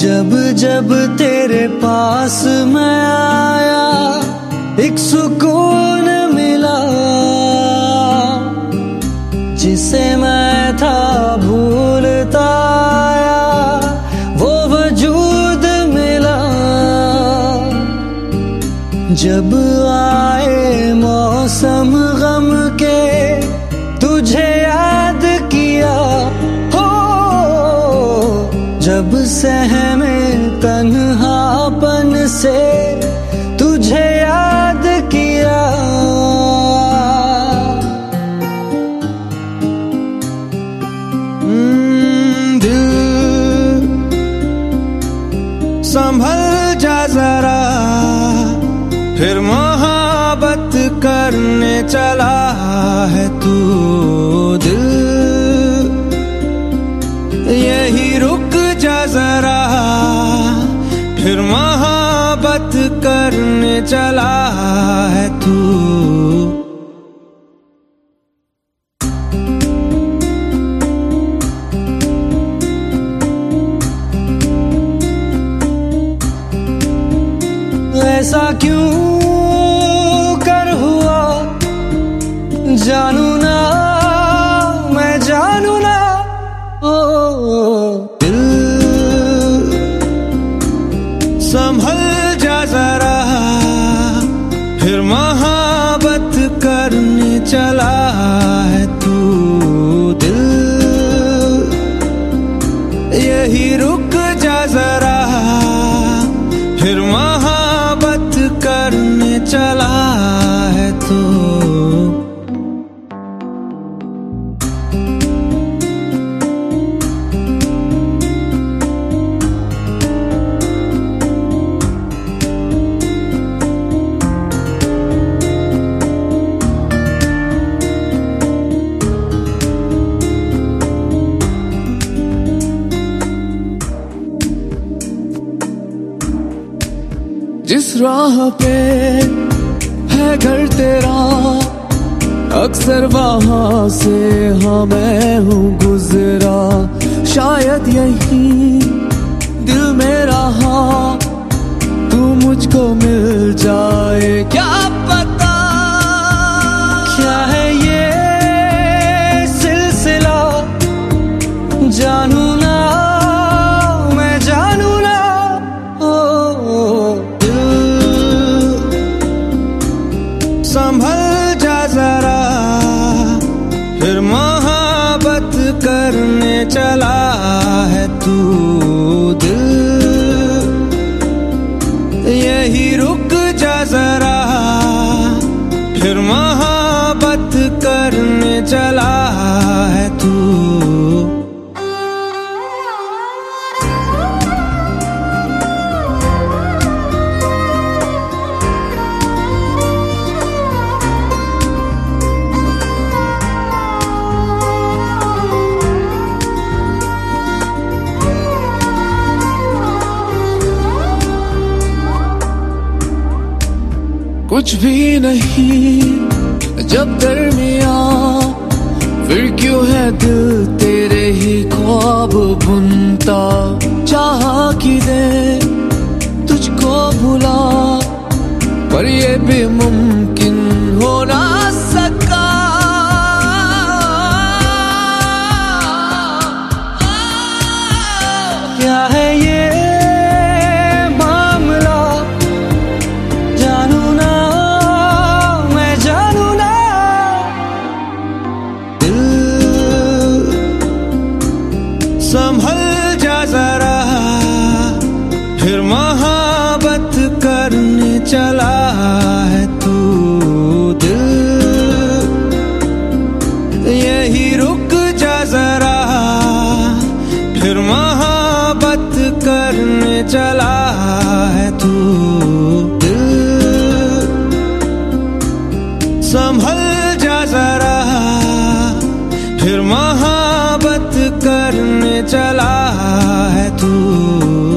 जब जब तेरे पास मैं आया, एक सुकून मिला, जिसे मैं था भूलता वो वजूद मिला। जब आए मौसम गम के, तुझे याद किया, हो, जब तन्हापन से तुझे याद किया। हम्म, संभल जा जरा। फिर मोहब्बत करने चला है तू। करने चला है तू। ऐसा क्यों फिर महाबत करने चला है तू। जिस राह पे है घर तेरा, अक्सर वहाँ से हाँ मैं हूँ गुजरा। शायद यही दिल में रहा तू मुझको मिल जाए। क्या पता चला है तू यही रुक जा जरा। फिर महाबत करने चला है तू कुछ भी नहीं। जब दरमिया फिर क्यों है दिल तेरे ही ख्वाब बुनता चाह की दे तुझको भुला? पर ये भी मुमकिन हो ना सका। क्या है संभल जा जरा। फिर महाबत करने चला है तू दिल। यही रुक जा जरा। फिर मोहब्बत करने चला है तू संभल जा जरा। फिर मोहब्बत करने चला है तू।